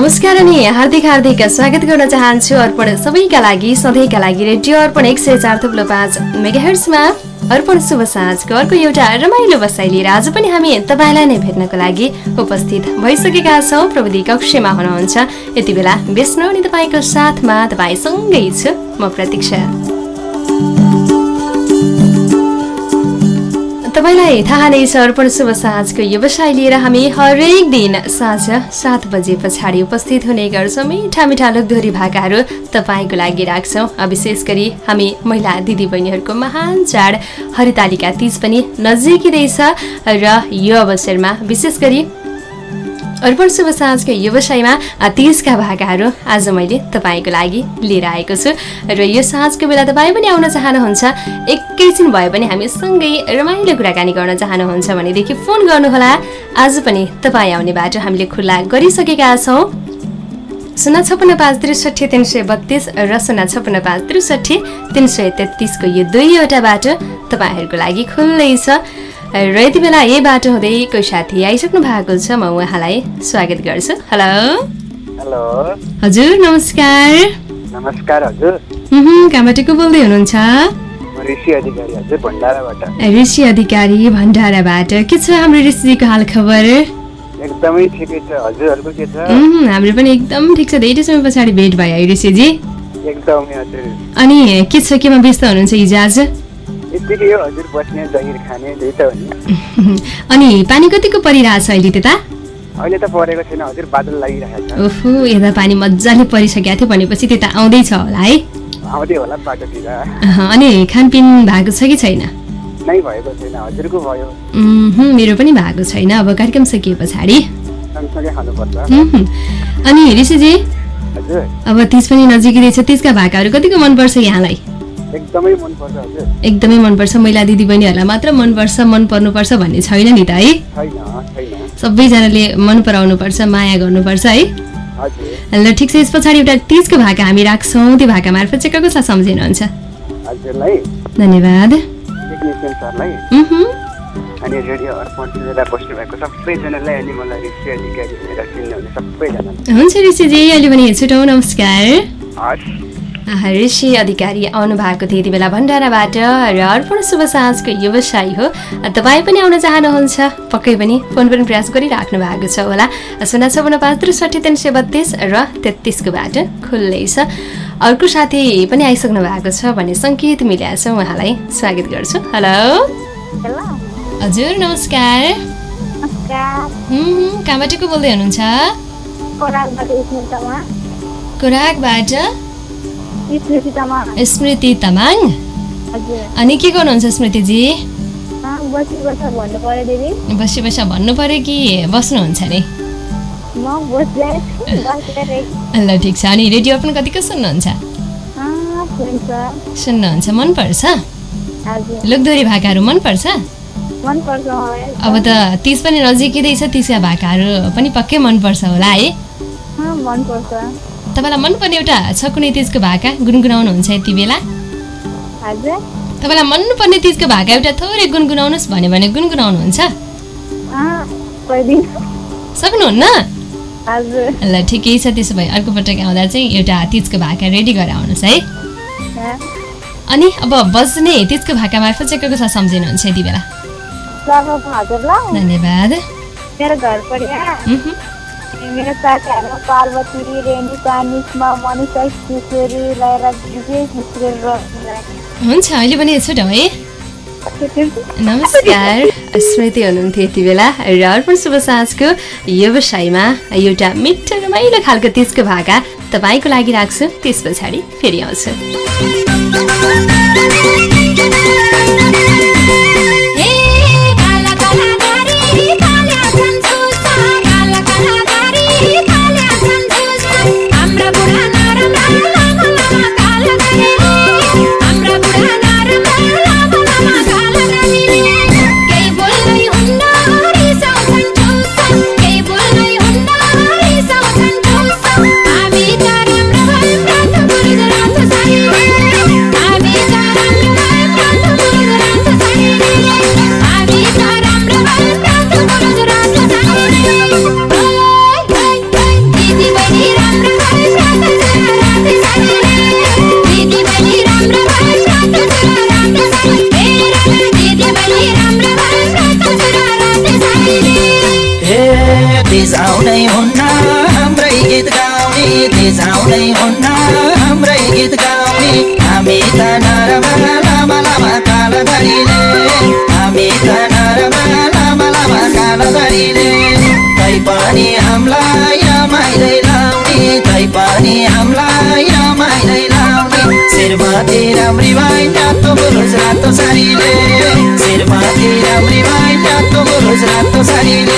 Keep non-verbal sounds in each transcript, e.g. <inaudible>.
नमस्कार अनि हार्दिक हार्दिक स्वागत गर्न चाहन्छु अर्पण सबैका लागि सधैँका लागि रेडियो अर्पण एक सय चार थुप्लो पाँच मेगाहर्समा अर्पण शुभ साँझको अर्को एउटा रमाइलो बसाइ लिएर आज पनि हामी तपाईँलाई नै भेट्नको लागि उपस्थित भइसकेका छौँ। प्रविधि कक्षमा हुनुहुन्छ। यति बेला विष्णु अनि तपाईँको साथमा तपाईँसँगै छु। म प्रतीक्षा। तपाईँलाई थाहा नै छ अर्पण शुभ साँझको व्यवसाय लिएर हामी हरेक दिन साँझ सात बजे पछाडि उपस्थित हुने गर्छौँ। मिठा मिठा लोकदोहोरी भाकाहरू तपाईँको लागि राख्छौँ। विशेष गरी हामी महिला दिदीबहिनीहरूको महान चाड हरितालिका तिज पनि नजिकै र यो अवसरमा विशेष गरी अर्पण शुभ साँझको व्यवसायमा तिजका भाकाहरू आज मैले तपाईँको लागि लिएर आएको छु। र यो साँझको बेला तपाईँ पनि आउन चाहनुहुन्छ एकैछिन भए पनि हामी सँगै रमाइलो कुराकानी गर्न चाहनुहुन्छ भनेदेखि फोन गर्नुहोला। आज पनि तपाईँ आउने बाटो हामीले खुल्ला गरिसकेका छौँ। शून्य छपन्न पाँच त्रिसठी तिन सय बत्तिस र शून्य छपन्न पाँच त्रिसठी तिन सय तेत्तिसको यो दुईवटा बाटो तपाईँहरूको लागि खुल्लै र यति बेला यही बाटो हुँदै कोही साथी आइसक्नु भएको छ म उहाँलाई स्वागत गर्छु। हेलो। हेलो। हजुर नमस्कार। नमस्कार हजुर। कहाँबाट को बोल्दै हुनुहुन्छ? ऋषि अधिकारी भण्डाराबाट। के छ हाम्रो ऋषिजीको हाल खबर एकदमै ठिकै छ हजुरहरूको के छ? उहुँ, हाम्रो पनि एकदम ठिक छ धेरै समय पछाडि भेट भयो है ऋषिजी। एकदमै अनि के छ केमा व्यस्त हुनुहुन्छ हिजो आज? यत्तिकै हो हजुर बस्ने जगिर खाने त्यही त हो नि। <laughs> अनि पानी कतिको परिरहेछ अहिले त्यता? अहिले त परेको छैन हजुर बादल लागिरहेको छ ओहो यता पानी मजाले परिसकेको थियो भनेपछि त्यता आउँदैछ होला है? आउँदै होला बाटोतिर। अनि खानपिन भएको छ कि छैन? नै भएको छैन हजुरको भयो। उहुँ, मेरो पनि भएको छैन अब कार्यक्रम सकिए पछाडि। अनि ऋषिजी अब तिज पनि नजिकै छ तिजका भाकाहरू कतिको मनपर्छ यहाँलाई? एकदमै मनपर्छ एकदमै मनपर्छ। महिला दिदीबहिनीहरूलाई मात्र मनपर्छ मन पर्नुपर्छ भन्ने छैन नि त है? सबैजनाले मन पराउनुपर्छ माया गर्नुपर्छ है? ल ठिक छ यस पछाडि एउटा तिजको भाका हामी राख्छौँ। त्यो भाका मार्फत चाहिँ कसलाई सम्झिनुहुन्छ? धन्यवाद। अनि रेडियो अर्पण सुनेर बस्नुभएको सबैजनालाई अनि मलाई ऋषि भनेर चिन्नुहुने सबैजनालाई हुन्छ ऋषिजी अहिले पनि छुटौँ नमस्कार। हस्। ऋषि अधिकारी आउनु भएको थियो यति बेला भण्डाराबाट र अर्पण शुभ साँझको व्यवसायी हो। तपाईँ पनि आउन चाहनुहुन्छ पक्कै पनि फोन पनि प्रयास गरिराख्नु भएको छ होला। शून्य छपन्न पाँच त्रिसठी तिन सय बत्तिस र तेत्तिसको बाटो खुल्लै छ। अर्को साथी पनि आइसक्नु भएको छ भन्ने सङ्केत मिलाएको छ उहाँलाई स्वागत गर्छु। हेलो। हजुर नमस्कार। कहाँबाट को बोल्दै हुनुहुन्छ? कोराकबाट स्मृति तामाङ। अनि के गर्नुहुन्छ स्मृतिजी? बसी बस भन्नु पर्यो कि बस्नुहुन्छ नि ल ठिक छ। अनि रेडियो पनि कतिको सुन्नुहुन्छ? सुन्नुहुन्छ। मनपर्छ? लोकदोरी भाकाहरू मनपर्छ? अब त तिज पनि नजिकै छ तिजका भाकाहरू पनि पक्कै मनपर्छ होला है। तपाईँलाई मनपर्ने एउटा छ कुनै तिजको भाका गुनगुनाउनुहुन्छ यति बेला? हजुर। तपाईँलाई मनपर्ने तिजको भाका एउटा थोरै गुनगुनाउनुहोस् भन्यो भने गुनगुनाउनुहुन्छ। सक्नुहुन्न? ल ठिकै छ त्यसो भए अर्को पटक आउँदा चाहिँ एउटा तिजको भाका रेडी गरेर आउनुहोस् है। अनि अब बज्ने तिजको भाका मार्फत चाहिँ कसलाई सम्झिनुहुन्छ यति बेला? धन्यवाद। मेरो घर परिवार। मेरो साथीहरू पार्वती रेणुका मनिषा विजय हुन्छ अहिले पनि छुटौँ है। नमस्कार स्मृति हुनुहुन्थ्यो यति बेला। र अर्पण शुभ साँझको व्यवसायमा एउटा मिठो रमाइलो खालको तिजको भाका तपाईँको लागि राख्छु। त्यस पछाडि फेरि आउँछु। तेज आउँदै हाम्रै गीत गाउने तेज आउँदै हाम्रै गीत गाउने हामी राम्री भाइ रातो बुरुज रातो सारीले शिरमाथि राम्री भाइ रातो बुरुज रातो सारीले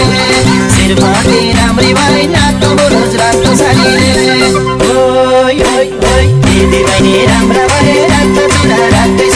शिरमाथि राम्री भाइ रातो बुरुज रातो सारीले ओइ दिदी बहिनी राम्रा भए रातो चुरा रातै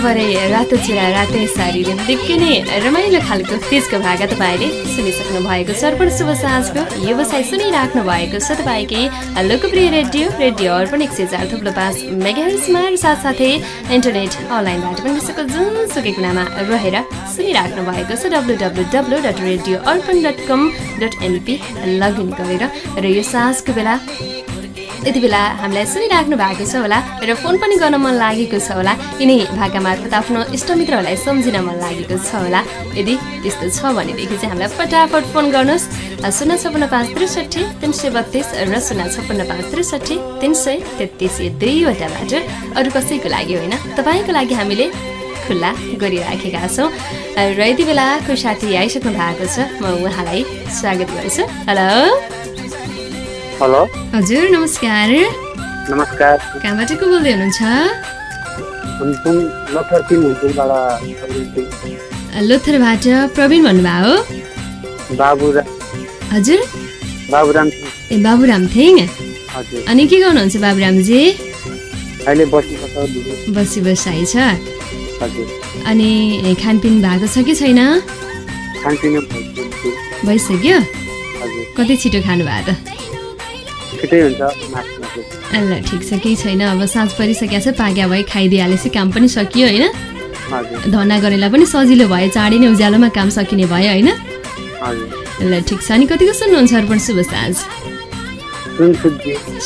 भरे रातो चुरा रातै सारीले निकै नै रमाइलो खालको तिजको भागा तपाईँले सुनिसक्नु भएको छ। अर्पण शुभ साँझको व्यवसाय सुनिराख्नु भएको छ तपाईँकै लोकप्रिय रेडियो रेडियो अर्पण एक सय चार थुप्रो पाँच मेगाहर्समा साथसाथै इन्टरनेट अनलाइनबाट पनि विश्वको जुनसुकै कुनामा रहेर सुनिराख्नु भएको छ। W W W dot radio Arpan dot com dot NP login गरेर र यो साँझको बेला यति बेला हामीलाई सुनिराख्नु भएको छ होला र फोन पनि गर्न मन लागेको छ होला। यिनै भाका मार्फत आफ्नो इष्टमित्रहरूलाई सम्झिन मन लागेको छ होला। यदि त्यस्तो छ भनेदेखि चाहिँ हामीलाई फटाफट फोन गर्नुहोस्। शून्य छपन्न पाँच त्रिसठी तिन सय बत्तिस र शून्य छपन्न पाँच त्रिसठी तिन सय तेत्तिस यो दुईवटाबाट अरू कसैको लागि होइन तपाईँको लागि हामीले खुल्ला गरिराखेका छौँ। र यति बेला कोही साथी आइसक्नु भएको छ म उहाँलाई स्वागत गर्छु। हेलो। हेलो। हजुर नमस्कार। नमस्कार। कहाँबाट को बोल्दै हुनुहुन्छ? लोथरबाट प्रवीण भन्नुभयो? हजुर। बाबुराम ए बाबुराम थिङ अनि के गर्नुहुन्छ बाबुरामजी बसी बसाइ छ। अनि खानपिन भएको छ कि छैन? भइसक्यो। कति छिटो खानु भएको त? छिटै हुन्छ। ल ठिक छ केही छैन। अब साँझ परिसकेको छ पाक्या भए खाइदिइहालेपछि काम पनि सकियो होइन? धना गरेलाई पनि सजिलो भयो चाँडै नै उज्यालोमा काम सकिने भयो होइन? ल ठिक छ। अनि कतिको सुन्नुहुन्छ अर्पण शुभ साँझ?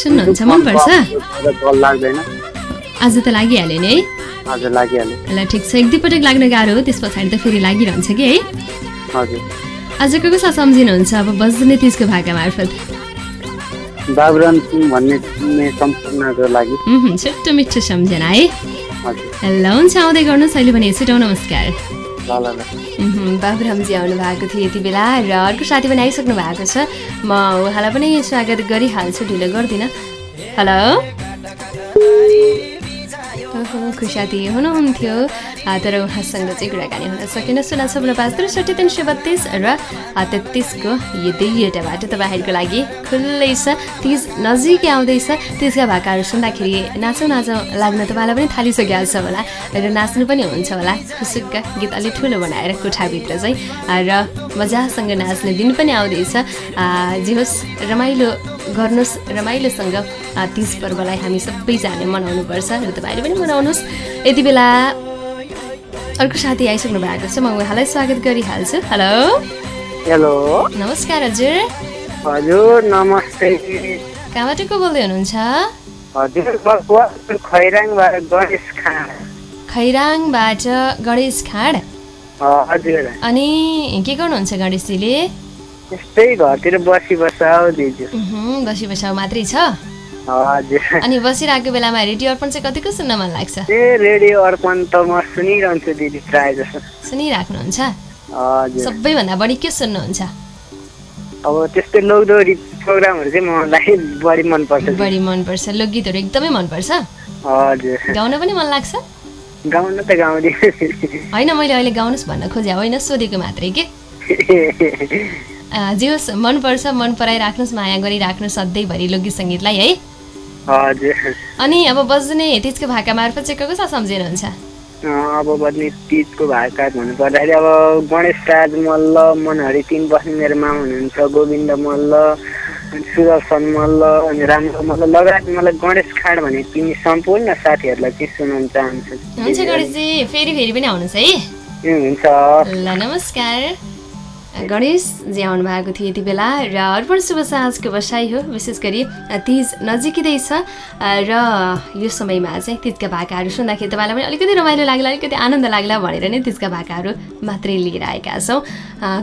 सुन्नुहुन्छ मनपर्छ? आज त लागिहाल्यो नि है? ल ठिक छ। एक दुईपटक लाग्न गाह्रो हो त्यस पछाडि त फेरि लागिरहन्छ कि है? हजुर। आज को कसलाई सम्झिनुहुन्छ? अब बज्ने तिजको भाका मार्फत। बाबुराम सिंह भन्ने सम्पूर्णको लागि। छिट्टो मिठो सम्झना है? ल हुन्छ आउँदै गर्नुहोस् अहिले भने छिटो नमस्कार। बाबुरामजी आउनु भएको थियो यति बेला र अर्को साथी पनि आइसक्नु भएको छ। म उहाँलाई पनि स्वागत गरिहाल्छु ढिलो गर्दिनँ। हेलो? साथी हुनुहुन्थ्यो। तर उहाँसँग चाहिँ कुराकानी हुन सकेन। सुना छ पाँच त्रिसठी तिन सय बत्तिस र तेत्तिसको यो दुईवटा बाटो तपाईँहरूको लागि खुल्लै छ तिज नजिकै आउँदैछ तिजका भाकाहरू सुन्दाखेरि नाचौँ नाचौँ लाग्न तपाईँलाई पनि थालिसकिहाल्छ होला र नाच्नु पनि हुन्छ होला। खुसुक्क गीत अलिक ठुलो बनाएर कोठाभित्र चाहिँ र मजासँग नाच्ने दिन पनि आउँदैछ। जे होस् रमाइलो गर्नुहोस् रमाइलोसँग तिज पर्वलाई हामी सबैजनाले मनाउनुपर्छ र तपाईँले पनि मनाउनुहोस्। यति बेला अर्को साथी आइसक्नु भएको छ म उहाँलाई स्वागत गरिहाल्छु। हेलो। हेलो। नमस्कार हजुर। हजुर नमस्ते। कहाँबाट को बोल्दै हुनुहुन्छ? खैराङबाट गणेश खाँड। अनि के गर्नुहुन्छ गणेशजीले? यस्तै घरतिर बसी बस्छ हौ दिदी बसी बसाउ मात्रै छ? अनि बसिरहेको बेलामा रेडियो अर्पण चाहिँ कतिको सुन्न मन लाग्छ? ए रेडियो अर्पण त म सुनिरहन्छु दिदी प्रायः जसो। सुनिराख्नुहुन्छ? सबैभन्दा बढी के सुन्नुहुन्छ? अब त्यस्तै लोकदोरी प्रोग्रामहरू चाहिँ मलाई बढी मनपर्छ। बढी मनपर्छ। लोकगीतहरू एकदमै मनपर्छ? हजुर। गाउन पनि मन लाग्छ? गाउन त गाउँदिनँ <laughs> होइन मैले अहिले गाउनुहोस् भन्न खोजेँ। होइन सोधेको मात्रै के? <laughs> जे होस् मनपर्छ मन पराइराख्नुहोस् माया गरिराख्नु सधैँभरि लोकगीत सङ्गीतलाई है? अनि अब बज्ने तिजको भाका मार्फत चाहिँ कसलाई सम्झिनुहुन्छ? अब बद्ने तिजको भाका भन्नु पर्दाखेरि अब गणेश राज मल्ल मनहरी तिन बस्ने मेरो मामा हुनुहुन्छ गोविन्द मल्ल सुदर्शन मल्ल अनि राम्रो मल्ल लगायत मलाई गणेश खाँड भने तिमी सम्पूर्ण साथीहरूलाई चाहिँ सुनाउन चाहन्छु। हुन्छ गणेशजी फेरि फेरि पनि आउनुहोस् है। हुन्छ। ल नमस्कार। गणेशजी आउनु भएको थियो यति बेला र अर्पण शुभ साँझको बसाइ हो। विशेष गरी तिज नजिकै छ र यो समयमा चाहिँ तिजका भाकाहरू सुन्दाखेरि तपाईँलाई पनि अलिकति रमाइलो लाग्ला अलिकति आनन्द लाग्ला भनेर नै तिजका भाकाहरू मात्रै लिएर आएका छौँ।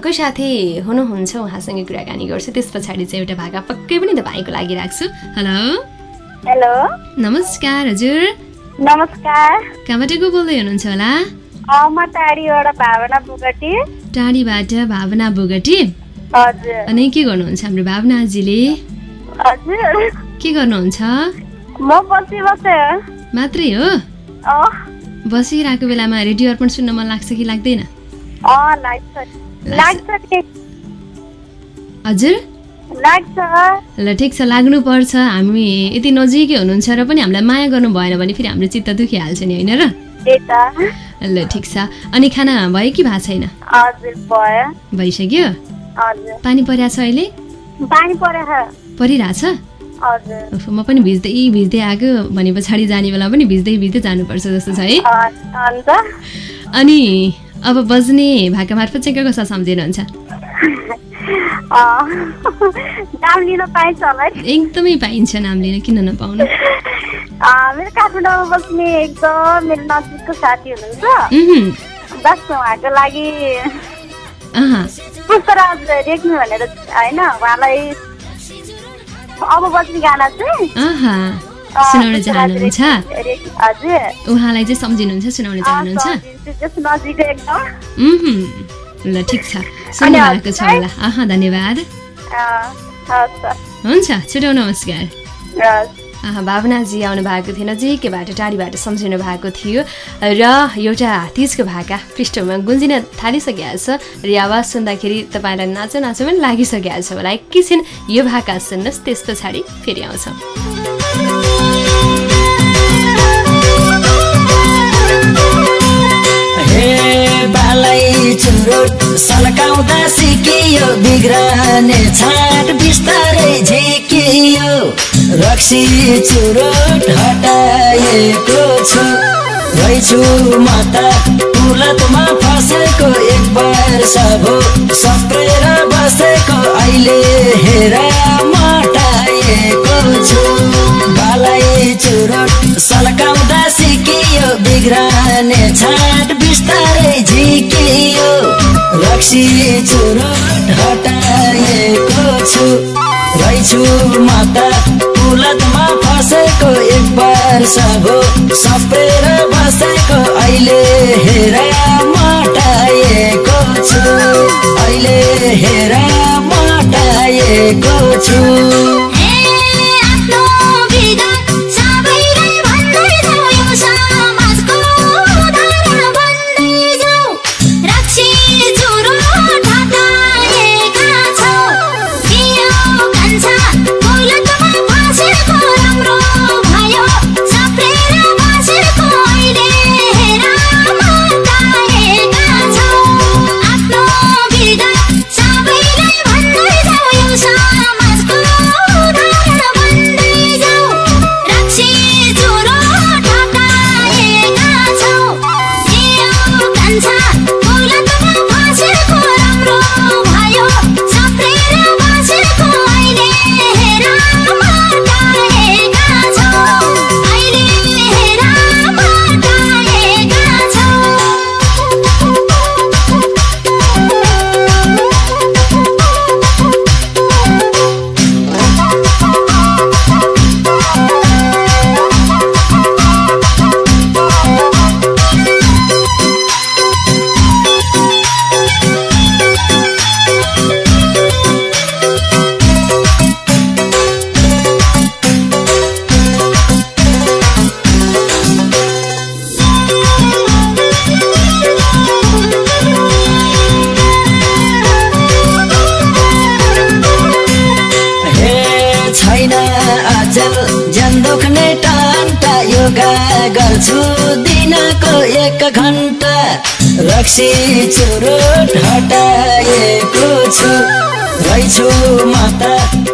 कोही साथी हुनुहुन्छ उहाँसँग कुराकानी गर्छु। त्यस पछाडि चाहिँ एउटा भाका पक्कै पनि तपाईँको लागि राख्छु। हेलो? हेलो? नमस्कार हजुर। नमस्कार। कहाँबाट को बोल्दै हुनुहुन्छ होला? अँ, म टाढीबाट भावना बुगटी। टाढीबाट भावना बोगटी। अनि के गर्नुहुन्छ हाम्रो भावनाजीले? के गर्नुहुन्छ? मात्रै हो? बसिरहेको बेलामा रेडियो अर्पण सुन्न मन लाग्छ कि लाग्दैन? हजुर? ल ठिक छ लाग्नुपर्छ। हामी यति नजिकै हुनुहुन्छ र पनि हामीलाई माया गर्नु भएन भने फेरि हाम्रो चित्त दुखिहाल्छ नि होइन र? ल ठिक छ। अनि खाना भयो कि भएको छैन? भइसक्यो? पानी परिरहेको छ? अहिले परिरहेछ म पनि भिज्दै भिज्दै आएको भने पछाडि जाने बेला पनि भिज्दै भिज्दै जानुपर्छ जस्तो छ है। अनि अब बज्ने भाका मार्फत चाहिँ के कसो सम्झिनुहुन्छ? <laughs> <laughs> नाम लिन पाइन्छ होला है एकदमै पाइन्छ नाम लिन किन नपाउनु? मेरो काठमाडौँमा बस्ने एकदम मेरो नजिकको साथी हुनुहुन्छ। बस उहाँको लागि पुष्पराज रेग्मी भनेर होइन उहाँलाई अब बस्ने गाना चाहिँ सुनाउन चाहनुहुन्छ उहाँलाई चाहिँ सम्झिनुहुन्छ सुनाउन चाहनुहुन्छ ल ठिक छ। सुन्नु भएको छ होला। अह धन्यवाद। हुन्छ छिटो नमस्कार भावनाजी आउनु भएको थियो नजिकैबाट टाढीबाट सम्झिनु भएको थियो। र एउटा तिजको भाका पृष्ठमा गुन्जिन थालिसकेको छ। र यो आवाज सुन्दाखेरि तपाईँलाई नाचो नाचो पनि लागिसकेको छ होला। एकैछिन यो भाका सुन्नुहोस् त्यस पछाडि फेरि आउँछौँ। हे बालै चुरोट सल्काउँदा सिकियो बिग्रने छाट बिस्तारै झिकियो। रक्सी चुरोट हटाएको छु रहेछु म त कुलतमा फसेको एक वर्ष भो सप्रेर बसेको अहिले। रक्सी चुरोट छु। रहेछु म त फसेको एक वर्ष भो सपेर बसेको अहिले हेर मटाएको छु। अहिले हेर मटाएको छु। चुरोट हटाएको छु। रहेछु म त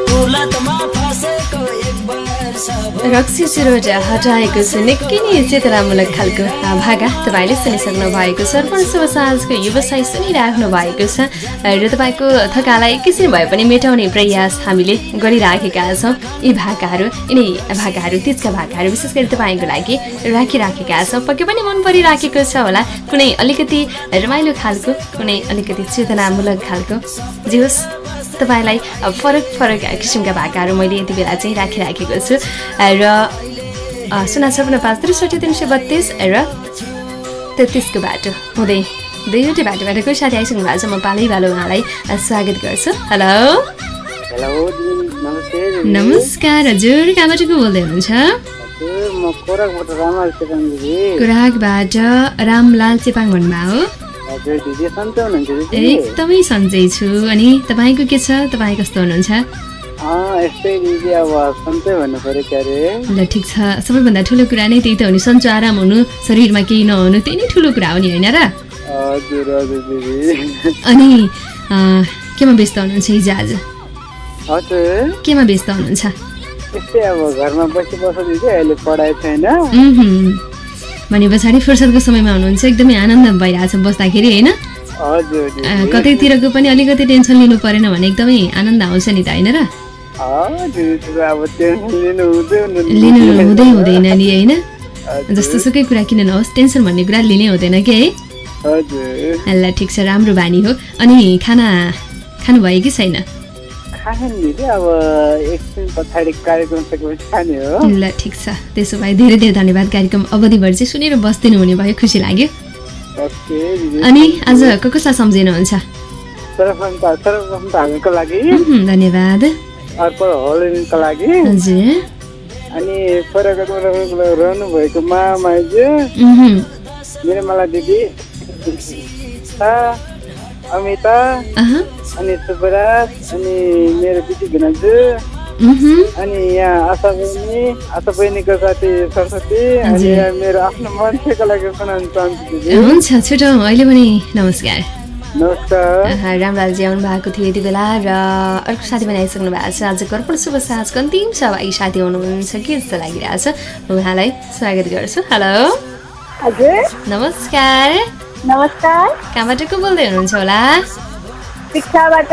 रक्सी चुरोट हटाएको छु। निकै नै चेतनामूलक खालको भागा तपाईँले सुनिसक्नु भएको छ। अर्पण शुभ साँझको व्यवसाय सुनिराख्नु भएको छ। र तपाईँको थकालाई एकैछिन भए पनि मेटाउने प्रयास हामीले गरिराखेका छौँ। यी भाकाहरू यिनै भाकाहरू तिजका भाकाहरू विशेष गरी तपाईँको लागि राखिराखेका छौँ। पक्कै पनि मन परिराखेको छ होला। कुनै अलिकति रमाइलो खालको कुनै अलिकति चेतनामूलक खालको। जे होस्। तपाईँलाई फरक फरक किसिमका भाकाहरू मैले यति बेला चाहिँ राखिराखेको छु। र सुना छपन्न पाँच त्रिसठी तिन सय बत्तिस र तेत्तिसको बाटो हुँदै दुईवटै बाटोबाट कोही साथी आइसक्नु भएको छ म पालै भालो उहाँलाई स्वागत गर्छु। हेलो। नमस्कार हजुर कहाँबाट को बोल्दै हुनुहुन्छ? खोराकबाट रामलाल चेपाङ भन्नुभयो एकदमै सन्चै छु। अनि तपाईँको के छ? तपाईँ कस्तो हुनुहुन्छ? ल ठिक छ। सबैभन्दा ठुलो कुरा नै त्यही त हो नि सन्चो आराम हुनु शरीरमा केही नहुनु त्यही नै ठुलो कुरा हो नि होइन र? अनि केमा व्यस्त हुनुहुन्छ हिजो आज? केमा व्यस्त हुनुहुन्छ? भने पछाडि फुर्सदको समयमा हुनुहुन्छ। एकदमै आनन्द भइरहेछ बस्दाखेरि होइन? कतैतिरको पनि अलिकति टेन्सन लिनु परेन भने एकदमै आनन्द आउँछ नि त होइन र? लिनु हुँदै हुँदैन नि। होइन? जस्तो सुकै कुरा किन नहोस् टेन्सन भन्ने कुरा लिनै हुँदैन कि है? ल ठिक छ राम्रो बानी हो। अनि खाना खानुभयो कि छैन? खाने नि अब एकछिन पछाडि कार्यक्रम सकेपछि खाने हो। ल ठिक छ। त्यसो भए धेरै धेरै धन्यवाद कार्यक्रम अवधिभर चाहिँ सुनेर बस्दिनु हुने भयो। खुसी लाग्यो। अनि आज को कसलाई सम्झिनुहुन्छ हामीको लागि। धन्यवाद। अर्को होलिनको लागि। हजुर। अनि रहनु भएको उहुँ, मेरो मलाई दिदी अमिता अनि सुबराज अनि मेरो दिदी भिनाजु उहुँ, अनि यहाँ आशा बहिनी आशा बहिनीको साथी सरस्वती अनि मेरो आफ्नो मान्छेको लागि सुनाउनु चाहन्छु हुन्छ छुटौँ। अहिले पनि नमस्कार। रामलालजी आउनु भएको थियो यति बेला र अर्को साथी पनि आइसक्नु भएको छ। आज कर्पण शुभ साँझको अन्तिम सहभागी साथी हुनुहुन्छ के जस्तो लागिरहेछ। उहाँलाई स्वागत गर्छु। हेलो। हजुर। नमस्कार। नमस्कार। कहाँबाट को बोल्दै हुनुहुन्छ होला? शिक्षाबाट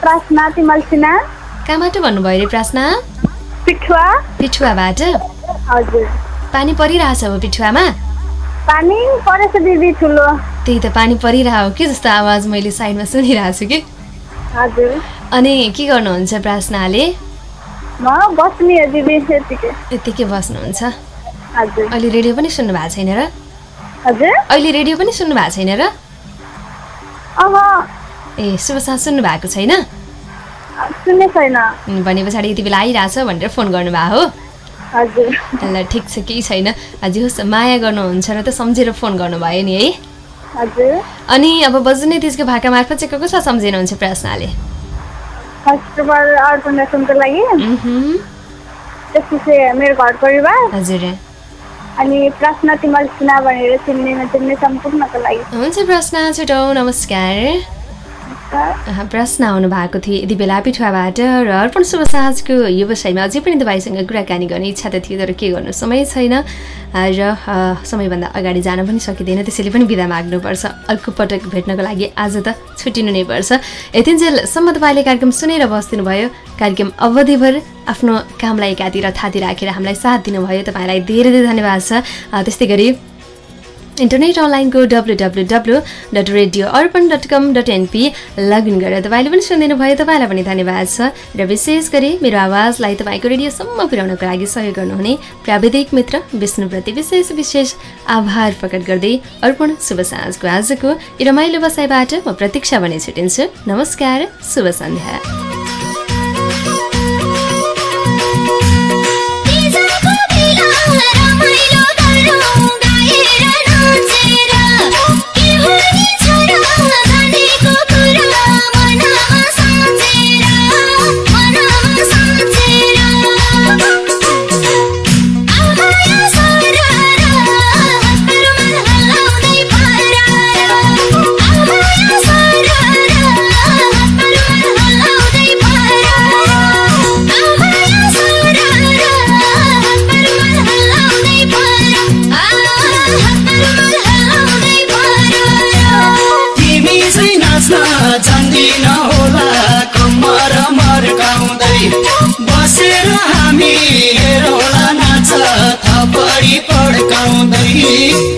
प्रार्थना तिमल सिन्हा। कहाँबाट भन्नुभयो अरे प्रार्थना? पिठुवा। पिठुवाबाट? हजुर। पानी परिरहेछ अब पिठुवामा? पानी परेछ दिदी ठुलो। त्यही त पानी परिरहेको के जस्तो आवाज मैले साइडमा सुनिरहेको छु कि। हजुर। अनि के गर्नुहुन्छ प्रार्थनाले? म बस्ने दिदी यतिकै। यत्तिकै बस्नुहुन्छ। हजुर। अहिले रेडियो पनि सुन्नु भएको छैन र? अहिले रेडियो पनि सुन्नु भएको छैन र? ए शुभ साँझ सुन्नु भएको छैन? सुन्ने छैन। उम्, भने पछाडि यति बेला आइरहेछ भनेर फोन गर्नुभएको हो। हजुर। ल ठिक छ केही छैन। जे होस् माया गर्नुहुन्छ र त सम्झेर फोन गर्नुभयो नि है। हजुर। अनि अब बज्ने तिजको भाका मार्फत चाहिँ को कसलाई सम्झिनुहुन्छ प्रश्नले? मेरो घर परिवार। हजुर। अनि प्रार्थना तिमल सिन्हा भनेर चिन्ने नचिन्ने सम्पूर्णको लागि हुन्छ प्रश्न छुटौ नमस्कार. प्रश्न आउनु भएको थियो। यति बेला पिठुवाबाट र अर्पण शुभ साँझको व्यवसायमा अझै पनि तपाईँसँग कुराकानी गर्ने इच्छा त थियो तर के गर्नु? समय छैन। र समयभन्दा अगाडि जान पनि सकिँदैन। त्यसैले पनि बिदा माग्नुपर्छ। अर्को पटक भेट्नको लागि आज त छुट्टिनु नै पर्छ। यतिन्जेलसम्म तपाईँले कार्यक्रम सुनेर बस्दिनु भयो कार्यक्रम अवधिभर आफ्नो कामलाई एकातिर थाती राखेर हामीलाई साथ दिनुभयो। तपाईँलाई धेरै धेरै धन्यवाद छ। त्यस्तै गरी इन्टरनेट अनलाइनको W W W dot radio Arpan dot com dot NP login गरेर तपाईँले पनि सुनिदिनु भयो तपाईँलाई पनि धन्यवाद छ। र विशेष गरी मेरो आवाजलाई तपाईँको रेडियोसम्म पुर्याउनको लागि सहयोग गर्नुहुने प्राविधिक मित्र विष्णुप्रति विशेष विशेष आभार प्रकट गर्दै अर्पण शुभ साँझको आजको रमाइलो बसाइबाट म प्रतीक्षा भने छुटिन्छु। नमस्कार शुभ सन्ध्या। रमाइलो हेरौँला नाच थपडी पड्काउँदै।